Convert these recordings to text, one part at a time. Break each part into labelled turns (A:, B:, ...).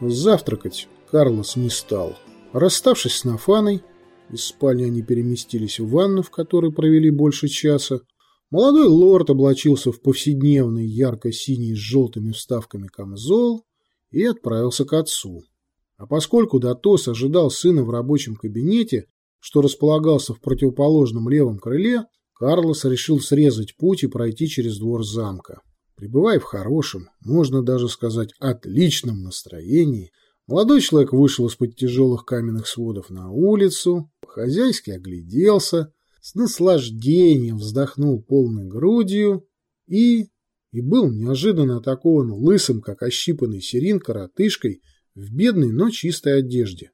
A: Завтракать Карлос не стал. Расставшись с Нафаной, из спальни они переместились в ванну, в которой провели больше часа. Молодой лорд облачился в повседневный ярко-синий с желтыми вставками камзол и отправился к отцу. А поскольку Датос ожидал сына в рабочем кабинете, что располагался в противоположном левом крыле, Карлос решил срезать путь и пройти через двор замка. Пребывая в хорошем, можно даже сказать отличном настроении, молодой человек вышел из-под тяжелых каменных сводов на улицу, по-хозяйски огляделся, с наслаждением вздохнул полной грудью и... и был неожиданно атакован лысым, как ощипанный сирин, коротышкой в бедной, но чистой одежде.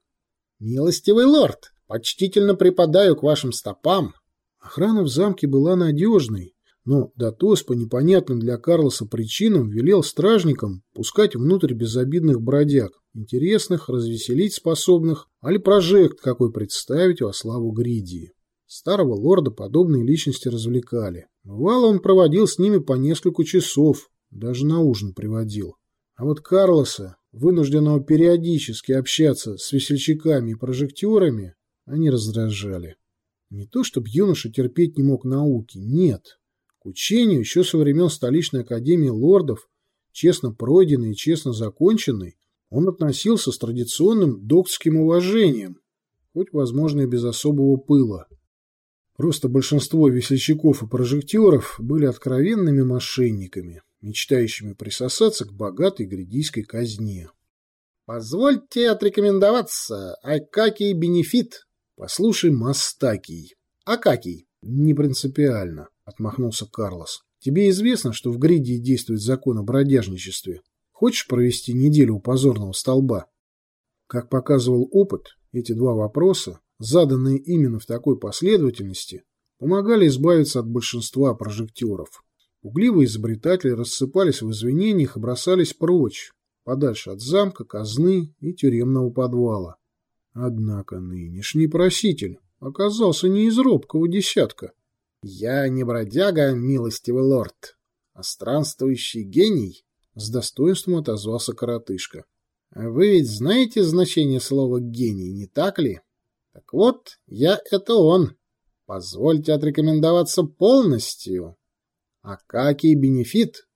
B: «Милостивый лорд, почтительно припадаю к вашим стопам!»
A: Охрана в замке была надежной, но Датос по непонятным для Карлоса причинам велел стражникам пускать внутрь безобидных бродяг, интересных, развеселить способных, али прожект какой представить во славу Гридии. Старого лорда подобные личности развлекали. Бывало, он проводил с ними по несколько часов, даже на ужин приводил. А вот Карлоса, вынужденного периодически общаться с весельчаками и прожектерами, они раздражали. Не то, чтобы юноша терпеть не мог науки, нет. К учению еще со времен столичной академии лордов, честно пройденной и честно законченной, он относился с традиционным докторским уважением, хоть, возможно, и без особого пыла. Просто большинство весельчаков и прожектеров были откровенными мошенниками, мечтающими присосаться к богатой грядийской казне.
B: «Позвольте отрекомендоваться, Акакий Бенефит.
A: Послушай, Мастакий.
B: Акакий.
A: Не принципиально. — отмахнулся Карлос. «Тебе известно, что в Гридии действует закон о бродяжничестве. Хочешь провести неделю у позорного столба?» Как показывал опыт, эти два вопроса, заданные именно в такой последовательности, помогали избавиться от большинства прожектеров. Угливые изобретатели рассыпались в извинениях и бросались прочь, подальше от замка, казны и тюремного подвала. Однако нынешний проситель оказался не из робкого десятка.
B: «Я не бродяга, милостивый лорд, а странствующий гений», — с достоинством отозвался коротышка. «Вы ведь знаете значение слова «гений», не так ли? Так вот, я — это он. Позвольте отрекомендоваться полностью. Акакий Бенефит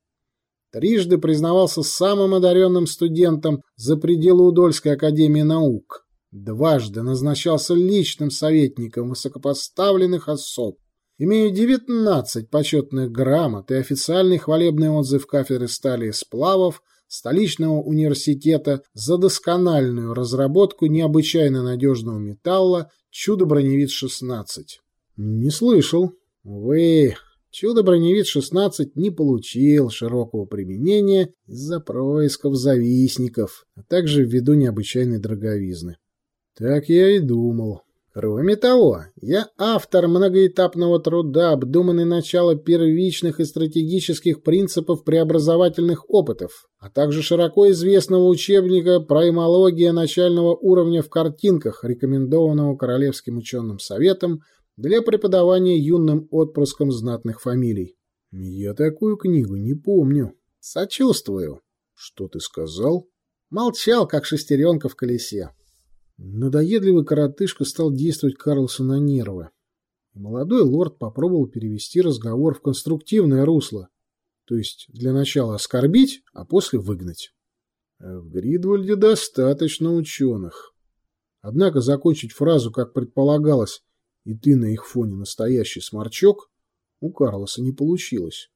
B: трижды признавался самым одаренным студентом за пределы Удольской академии наук, дважды назначался личным советником высокопоставленных особ, Имею 19 почетных грамот и официальный хвалебный отзыв кафедры стали и сплавов столичного университета за доскональную разработку необычайно надежного металла «Чудо-броневик-16».
A: Не слышал.
B: Вы, «Чудо-броневик-16» не получил широкого применения из-за происков завистников, а также ввиду необычайной дороговизны.
A: Так я и думал.
B: Кроме того, я автор многоэтапного труда, обдуманный начало первичных и стратегических принципов преобразовательных опытов, а также широко известного учебника «Праймология начального уровня в картинках», рекомендованного Королевским ученым советом для преподавания юным отпрыском знатных фамилий.
A: Я такую книгу не помню.
B: Сочувствую.
A: Что ты сказал?
B: Молчал, как шестеренка в колесе.
A: Надоедливый коротышка стал действовать Карлсу на нервы. Молодой лорд попробовал перевести разговор в конструктивное русло, то есть для начала оскорбить, а после выгнать. В Гридвальде достаточно ученых. Однако закончить фразу, как предполагалось, и ты на их фоне настоящий сморчок, у Карлоса не получилось.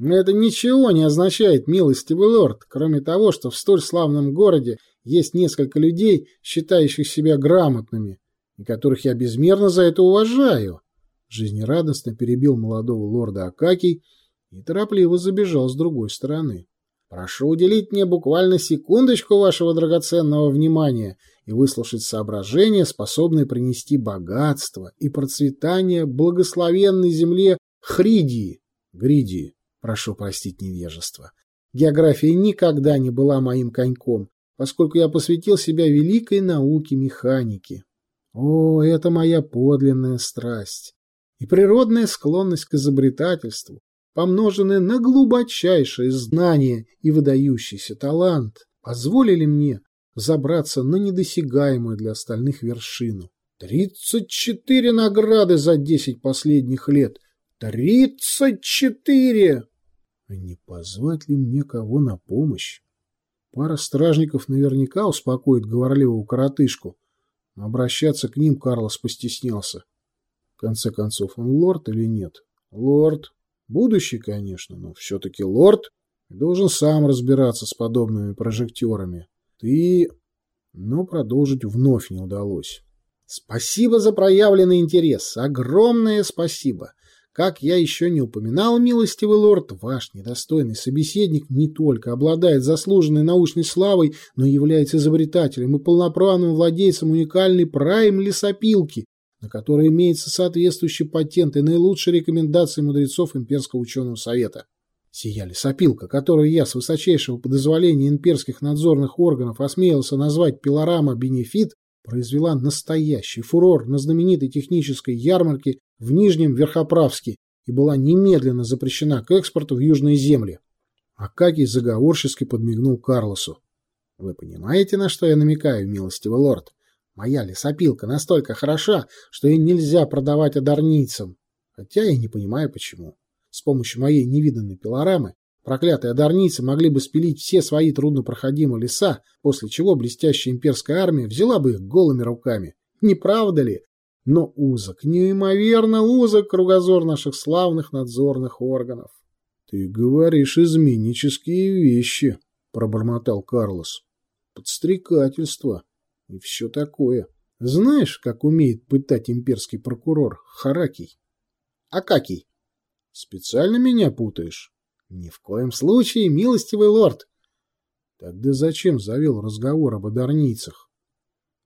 B: Это ничего не означает, милостивый лорд, кроме того, что в столь славном городе есть несколько людей, считающих себя грамотными, и которых я безмерно за это уважаю.
A: Жизнерадостно перебил молодого лорда Акакий и торопливо забежал с другой стороны.
B: Прошу уделить мне буквально секундочку вашего драгоценного внимания и выслушать соображения, способные принести богатство и процветание благословенной земле Хридии, Гридии, прошу простить невежество. География никогда не была моим коньком, поскольку я посвятил себя великой науке механики. О, это моя подлинная страсть и природная склонность к изобретательству, помноженная на глубочайшее знание и выдающийся талант.
A: позволили мне забраться на недосягаемую для остальных вершину. Тридцать четыре награды за десять последних лет. Тридцать четыре! А не позвать ли мне кого на помощь? Пара стражников наверняка успокоит говорливого коротышку, обращаться к ним Карлос постеснялся. В конце концов, он лорд или нет? Лорд. Будущий, конечно, но все-таки лорд должен сам разбираться с подобными прожекторами. Ты... Но продолжить вновь не удалось. Спасибо за проявленный интерес. Огромное спасибо. Как я еще не упоминал, милостивый лорд, ваш недостойный собеседник не только обладает заслуженной научной славой, но является изобретателем и полноправным владельцем уникальной прайм-лесопилки, на которой имеется соответствующий патент и наилучшие рекомендации мудрецов Имперского ученого совета. Сия лесопилка, которую я с высочайшего подозволения имперских надзорных органов осмелился назвать пилорама бенефит, произвела настоящий фурор на знаменитой технической ярмарке в Нижнем Верхоправске и была немедленно запрещена к экспорту в южные земли. Акакий заговорчески подмигнул Карлосу. «Вы понимаете, на что я намекаю, милостивый лорд? Моя лесопилка настолько хороша, что ее нельзя продавать одарницам. Хотя я не понимаю, почему. С помощью моей невиданной пилорамы Проклятые одарницы могли бы спилить все свои труднопроходимые леса, после чего блестящая имперская армия взяла бы их голыми руками. Не правда ли? Но узок, неимоверно узок кругозор наших славных надзорных органов. — Ты говоришь изменнические вещи, — пробормотал Карлос. — Подстрекательство и все такое. Знаешь, как умеет пытать имперский прокурор Харакий? — Акакий. — Специально меня путаешь? Ни в коем случае, милостивый лорд. Тогда зачем завел разговор об одарницах?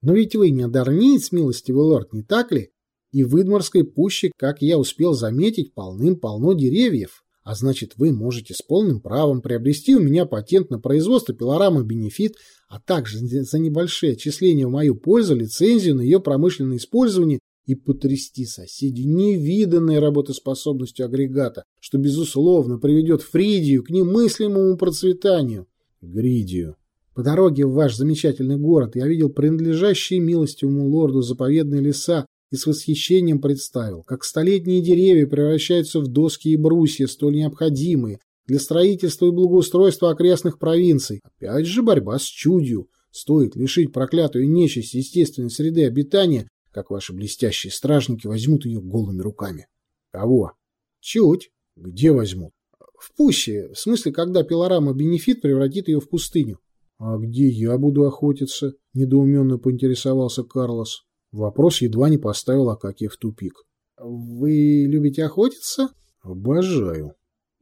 A: Но ведь вы не одарниц, милостивый лорд, не так ли? И в Идморской пуще, как я успел заметить, полным-полно деревьев. А значит, вы можете с полным правом приобрести у меня патент на производство пилорамы «Бенефит», а также за небольшие отчисления в мою пользу лицензию на ее промышленное использование и потрясти соседей невиданной работоспособностью агрегата, что, безусловно, приведет Фридию к немыслимому процветанию. Гридию. По дороге в ваш замечательный город я видел принадлежащие милостивому лорду заповедные леса и с восхищением представил, как столетние деревья превращаются в доски и брусья, столь необходимые для строительства и благоустройства окрестных провинций. Опять же борьба с чудью. Стоит лишить проклятую нечисть естественной среды обитания, как ваши блестящие стражники возьмут ее голыми руками. Кого? Чуть. Где возьмут? В пуще, в смысле, когда пилорама Бенефит превратит ее в пустыню. А где я буду охотиться? Недоуменно поинтересовался Карлос. Вопрос едва не поставил Акакия в тупик. Вы любите охотиться? Обожаю.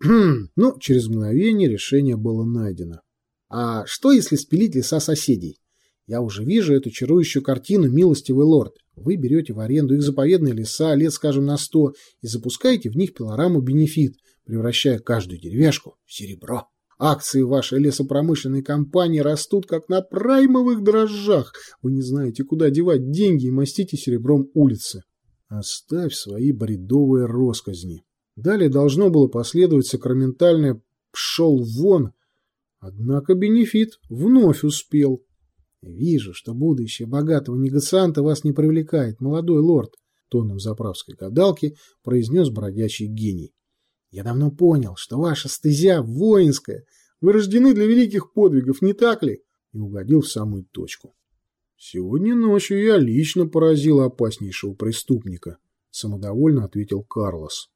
A: ну, через мгновение решение было найдено. А что, если спилить леса соседей? Я уже вижу эту чарующую картину, милостивый лорд. Вы берете в аренду их заповедные леса, лет, скажем, на сто, и запускаете в них пилораму бенефит, превращая каждую деревяшку в серебро. Акции вашей лесопромышленной компании растут, как на праймовых дрожжах. Вы не знаете, куда девать деньги и мастите серебром улицы. Оставь свои бредовые росказни. Далее должно было последовать сакраментальное «пшел вон», однако бенефит вновь успел. «Вижу, что будущее богатого негацианта вас не привлекает, молодой лорд», — тоном заправской гадалки произнес бродячий гений. «Я давно понял, что ваша стезя воинская. Вы рождены для великих подвигов, не так ли?» И угодил в самую точку. «Сегодня ночью я лично поразил опаснейшего преступника», — самодовольно ответил Карлос,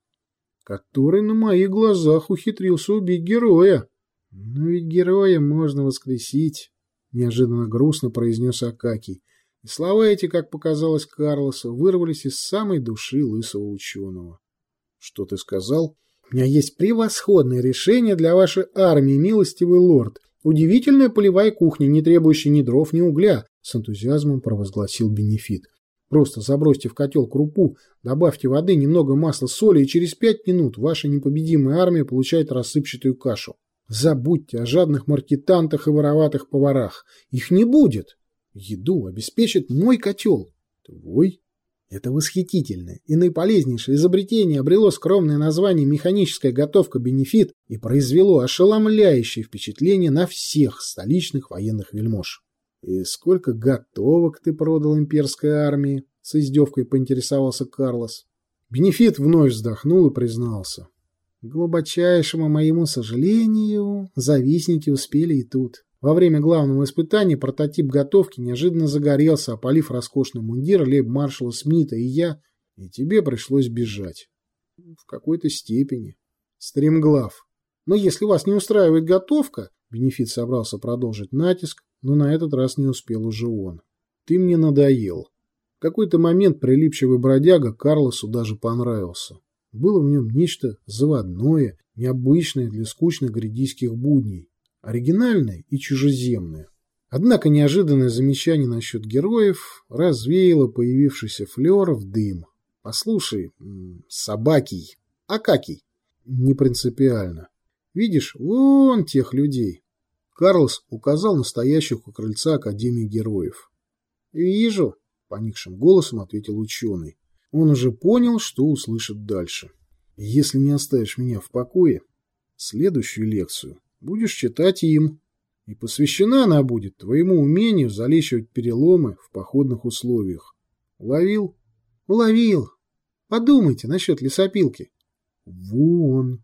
A: «который на моих глазах ухитрился убить героя. Но ведь героя можно воскресить». — неожиданно грустно произнес Акакий. И слова эти, как показалось Карлосу, вырвались из самой души лысого ученого. — Что ты сказал? — У меня есть превосходное решение для вашей армии, милостивый лорд. Удивительная полевая кухня, не требующая ни дров, ни угля, — с энтузиазмом провозгласил Бенефит. Просто забросьте в котел крупу, добавьте воды, немного масла, соли, и через пять минут ваша непобедимая армия получает рассыпчатую кашу. Забудьте о жадных маркетантах и вороватых поварах. Их не будет. Еду обеспечит мой котел. Твой? Это восхитительное и наиполезнейшее изобретение обрело скромное название «Механическая готовка-бенефит» и произвело ошеломляющее впечатление на всех столичных военных вельмож. «И сколько готовок ты продал имперской армии?» — с издевкой поинтересовался Карлос. Бенефит вновь вздохнул и признался. «К глубочайшему моему сожалению, завистники успели и тут. Во время главного испытания прототип готовки неожиданно загорелся, опалив роскошный мундир лейб-маршала Смита, и я... И тебе пришлось бежать. В какой-то степени. Стремглав. Но если вас не устраивает готовка... Бенефит собрался продолжить натиск, но на этот раз не успел уже он. Ты мне надоел. В какой-то момент прилипчивый бродяга Карлосу даже понравился. Было в нем нечто заводное, необычное для скучных грядийских будней оригинальное и чужеземное. Однако неожиданное замечание насчет героев развеяло появившийся флер в дым. Послушай, собакий, акакий, не принципиально. Видишь, вон тех людей. Карлос указал настоящих у крыльца Академии героев. «Вижу», — поникшим голосом ответил ученый. Он уже понял, что услышит дальше. «Если не оставишь меня в покое, следующую лекцию будешь читать им. И посвящена она будет твоему умению залечивать переломы в походных условиях. Уловил? Уловил. Подумайте насчет лесопилки. Вон.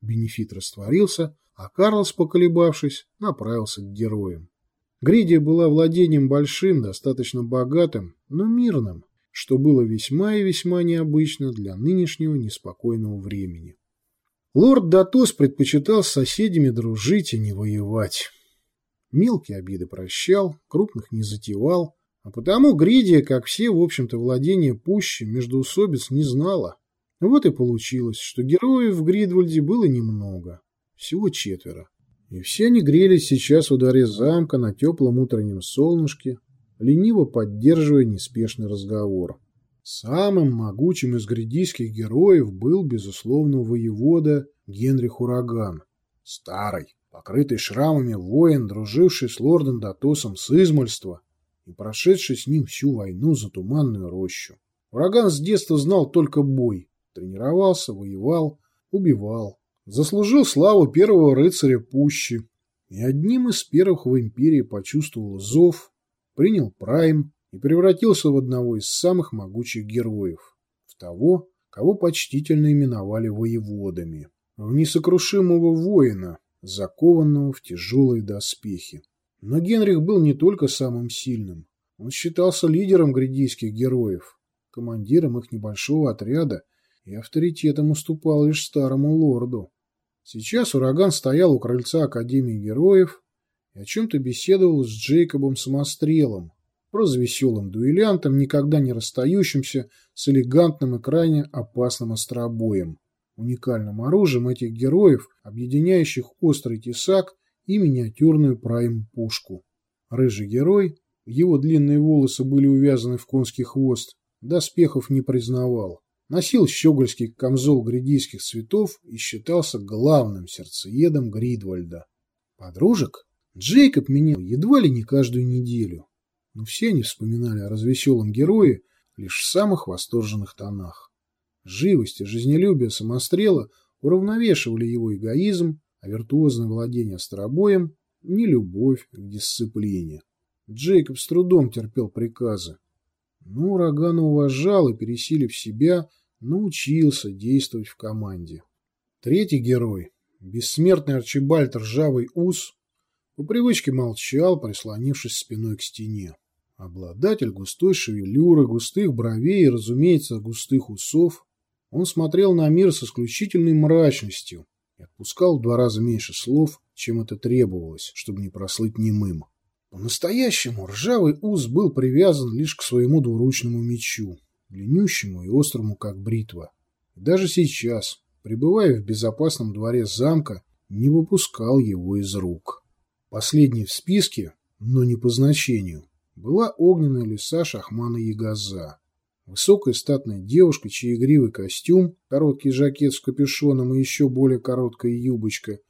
A: Бенефит растворился, а Карлос, поколебавшись, направился к героям. Гридия была владением большим, достаточно богатым, но мирным, что было весьма и весьма необычно для нынешнего неспокойного времени. Лорд Датос предпочитал с соседями дружить и не воевать. Мелкие обиды прощал, крупных не затевал, а потому Гридия, как все, в общем-то, владения пуще, междоусобиц не знала. Вот и получилось, что героев в Гридвальде было немного, всего четверо. И все они грелись сейчас во дворе замка на теплом утреннем солнышке, лениво поддерживая неспешный разговор. Самым могучим из грядийских героев был, безусловно, воевода Генрих Ураган. Старый, покрытый шрамами воин, друживший с лордом Датосом с измольства и прошедший с ним всю войну за туманную рощу. Ураган с детства знал только бой, тренировался, воевал, убивал. Заслужил славу первого рыцаря Пущи и одним из первых в империи почувствовал зов, принял прайм, и превратился в одного из самых могучих героев, в того, кого почтительно именовали воеводами, в несокрушимого воина, закованного в тяжелые доспехи. Но Генрих был не только самым сильным, он считался лидером грядийских героев, командиром их небольшого отряда и авторитетом уступал лишь старому лорду. Сейчас ураган стоял у крыльца Академии героев и о чем-то беседовал с Джейкобом Самострелом, развеселым дуэлянтом, никогда не расстающимся с элегантным и крайне опасным остробоем, уникальным оружием этих героев, объединяющих острый тесак и миниатюрную прайм-пушку. Рыжий герой, его длинные волосы были увязаны в конский хвост, доспехов не признавал. Носил щегольский камзол гридийских цветов и считался главным сердцеедом Гридвальда. Подружек Джейкоб менял едва ли не каждую неделю но все они вспоминали о развеселом герое лишь в самых восторженных тонах. Живость и жизнелюбие самострела уравновешивали его эгоизм, а виртуозное владение остробоем – нелюбовь к дисциплине. Джейкоб с трудом терпел приказы. Но урагана уважал и, пересилив себя, научился действовать в команде. Третий герой, бессмертный Арчибальд Ржавый Ус, по привычке молчал, прислонившись спиной к стене. Обладатель густой шевелюры, густых бровей и, разумеется, густых усов, он смотрел на мир с исключительной мрачностью и отпускал в два раза меньше слов, чем это требовалось, чтобы не прослыть немым. По-настоящему ржавый ус был привязан лишь к своему двуручному мечу, длиннющему и острому, как бритва. И даже сейчас, пребывая в безопасном дворе замка, не выпускал его из рук. Последний в списке, но не по значению, была огненная лиса Шахмана Ягоза. Высокая статная девушка, чей игривый костюм, короткий жакет с капюшоном и еще более короткая юбочка,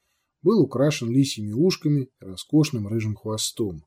A: был украшен лисьими ушками и роскошным рыжим хвостом.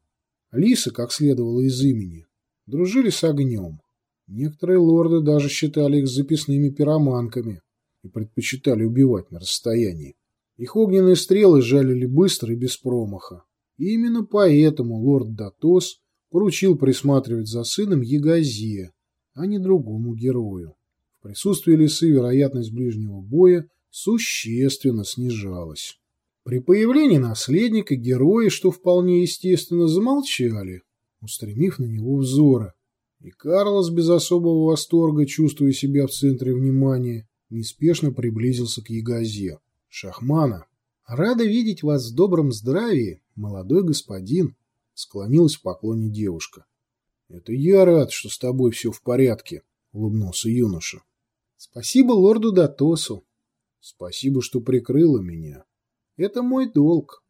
A: Лисы, как следовало из имени, дружили с огнем. Некоторые лорды даже считали их записными пироманками и предпочитали убивать на расстоянии. Их огненные стрелы жалили быстро и без промаха. И именно поэтому лорд Датос поручил присматривать за сыном Ягозе, а не другому герою. В присутствии лисы вероятность ближнего боя существенно снижалась. При появлении наследника герои, что вполне естественно, замолчали, устремив на него взоры. И Карлос без особого восторга, чувствуя себя в центре внимания, неспешно приблизился к Ягозе. «Шахмана, рада видеть вас в добром здравии, молодой господин», — склонилась в поклоне девушка. «Это я рад, что с тобой все в порядке», — улыбнулся юноша. «Спасибо лорду Датосу. Спасибо, что прикрыла меня. Это мой долг».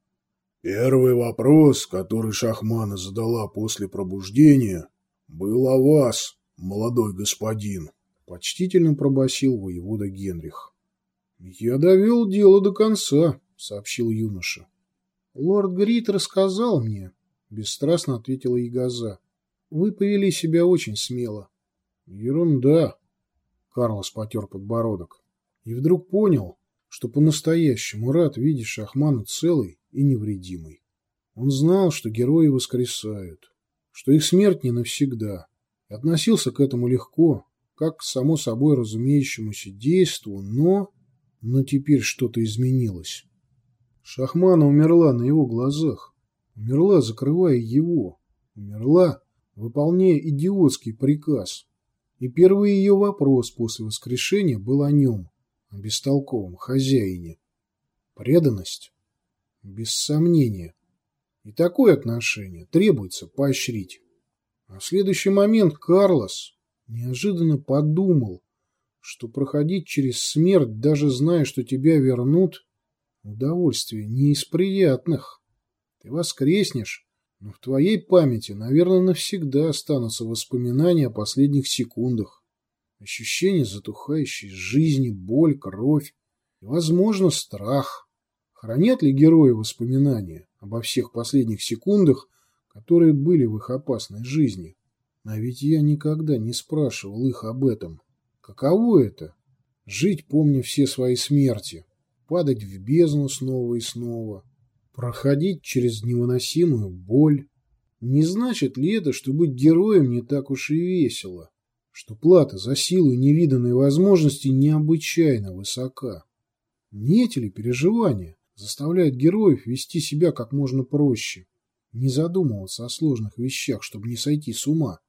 C: Первый вопрос, который Шахмана задала после пробуждения, был о вас, молодой господин, — почтительно пробасил воевода Генрих.
A: — Я довел дело до конца, — сообщил юноша. — Лорд Грит рассказал мне, — бесстрастно ответила Ягоза. — Вы повели себя очень смело. — Ерунда, — Карлос потер подбородок. И вдруг понял, что по-настоящему рад видеть Шахмана целый и невредимый. Он знал, что герои воскресают что их смерть не навсегда, и относился к этому легко, как к само собой разумеющемуся действу, но... Но теперь что-то изменилось. Шахмана умерла на его глазах. Умерла, закрывая его. Умерла, выполняя идиотский приказ. И первый ее вопрос после воскрешения был о нем, о бестолковом хозяине. Преданность? Без сомнения. И такое отношение требуется поощрить. А в следующий момент Карлос неожиданно подумал, что проходить через смерть, даже зная, что тебя вернут, удовольствие не из приятных. Ты воскреснешь, но в твоей памяти, наверное, навсегда останутся воспоминания о последних секундах, ощущение затухающей жизни, боль, кровь и, возможно, страх. Хранят ли герои воспоминания? обо всех последних секундах, которые были в их опасной жизни. А ведь я никогда не спрашивал их об этом. Каково это? Жить, помня все свои смерти, падать в бездну снова и снова, проходить через невыносимую боль. Не значит ли это, что быть героем не так уж и весело? Что плата за силу и невиданные возможности необычайно высока? Не эти ли переживания? заставляет героев вести себя как можно проще, не задумываться о сложных вещах, чтобы не сойти с ума.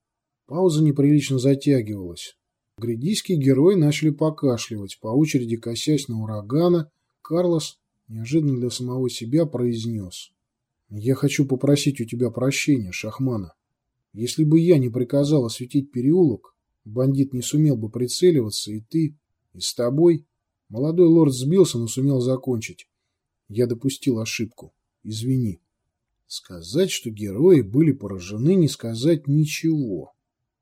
A: Пауза неприлично затягивалась. Грядийские герои начали покашливать, по очереди косясь на урагана. Карлос неожиданно для самого себя произнес. «Я хочу попросить у тебя прощения, Шахмана. Если бы я не приказал осветить переулок, бандит не сумел бы прицеливаться, и ты, и с тобой...» Молодой лорд сбился, но сумел закончить. Я допустил ошибку. Извини. Сказать, что герои были поражены, не сказать ничего.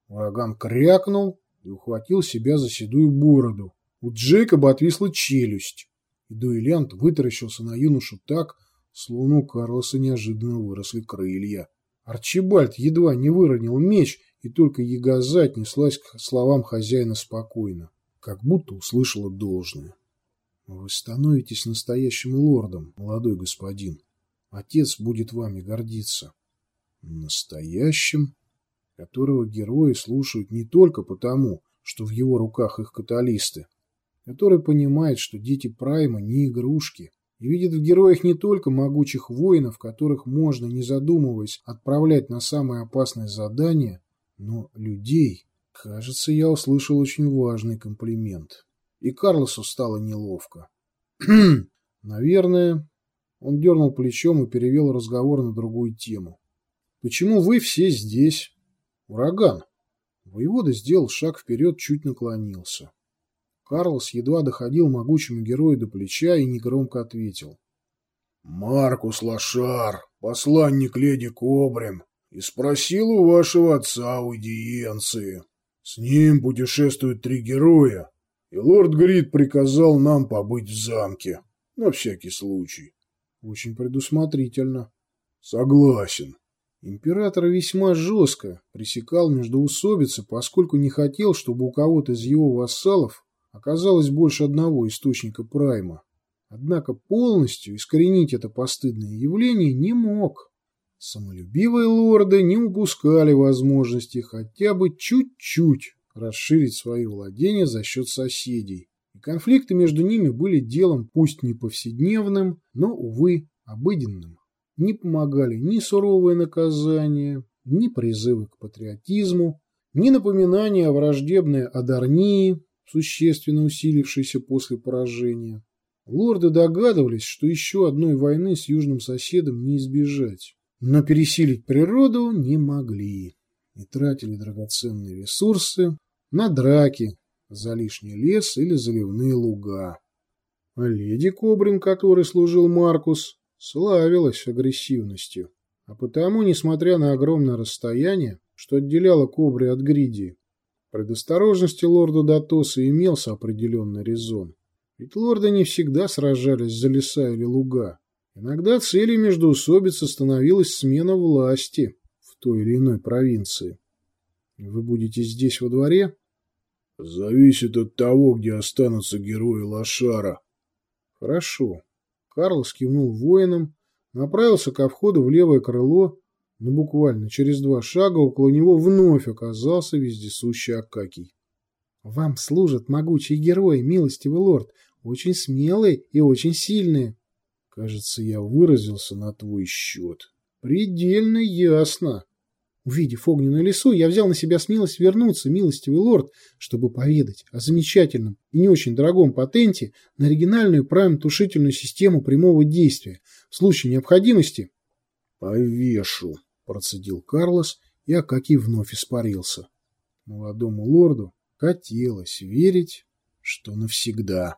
A: Ураган крякнул и ухватил себя за седую бороду. У Джейкоба отвисла челюсть, и дуэлянт вытаращился на юношу так, словно у Карлоса неожиданно выросли крылья. Арчибальд едва не выронил меч, и только ягоза отнеслась к словам хозяина спокойно, как будто услышала должное. Вы становитесь настоящим лордом, молодой господин. Отец будет вами гордиться. Настоящим? Которого герои слушают не только потому, что в его руках их каталисты, который понимает, что дети Прайма не игрушки, и видит в героях не только могучих воинов, которых можно, не задумываясь, отправлять на самые опасные задания, но людей. Кажется, я услышал очень важный комплимент и Карлосу стало неловко. Наверное, он дернул плечом и перевел разговор на другую тему. Почему вы все здесь? Ураган. Воевода сделал шаг вперед, чуть наклонился. Карлос едва доходил могучему герою до плеча и негромко ответил. «Маркус Лошар, посланник леди Кобрин, и спросил у вашего отца аудиенции. С ним путешествуют три героя, и лорд Грид приказал нам побыть в замке, на всякий случай. Очень предусмотрительно. Согласен. Император весьма жестко пресекал междоусобицы, поскольку не хотел, чтобы у кого-то из его вассалов оказалось больше одного источника прайма. Однако полностью искоренить это постыдное явление не мог. Самолюбивые лорды не упускали возможности хотя бы чуть-чуть расширить свои владения за счет соседей, и конфликты между ними были делом пусть не повседневным, но, увы, обыденным. Не помогали ни суровые наказания, ни призывы к патриотизму, ни напоминания о враждебной Адарнии, существенно усилившейся после поражения. Лорды догадывались, что еще одной войны с южным соседом не избежать, но пересилить природу не могли и тратили драгоценные ресурсы на драки за лишний лес или заливные луга. А леди Кобрин, который служил Маркус, славилась агрессивностью, а потому, несмотря на огромное расстояние, что отделяло Кобри от Гриди, предосторожности лорда Датоса имелся определенный резон. Ведь лорды не всегда сражались за леса или луга. Иногда целью междоусобицы становилась смена власти в той или иной провинции. Вы будете здесь во дворе?
C: Зависит от того, где останутся герои Лошара.
A: Хорошо. Карлос кивнул воинам, направился ко входу в левое крыло, но буквально через два шага около него вновь оказался вездесущий Акакий. — Вам служат могучие герои, милостивый лорд, очень смелые и очень сильные. — Кажется, я выразился на твой счет. — Предельно ясно. Увидев огненную лесу, я взял на себя смелость вернуться, милостивый лорд, чтобы поведать о замечательном и не очень дорогом патенте на оригинальную прайм-тушительную систему прямого действия в случае необходимости. — Повешу, — процедил Карлос, и Акакий вновь испарился. Молодому лорду хотелось верить, что навсегда.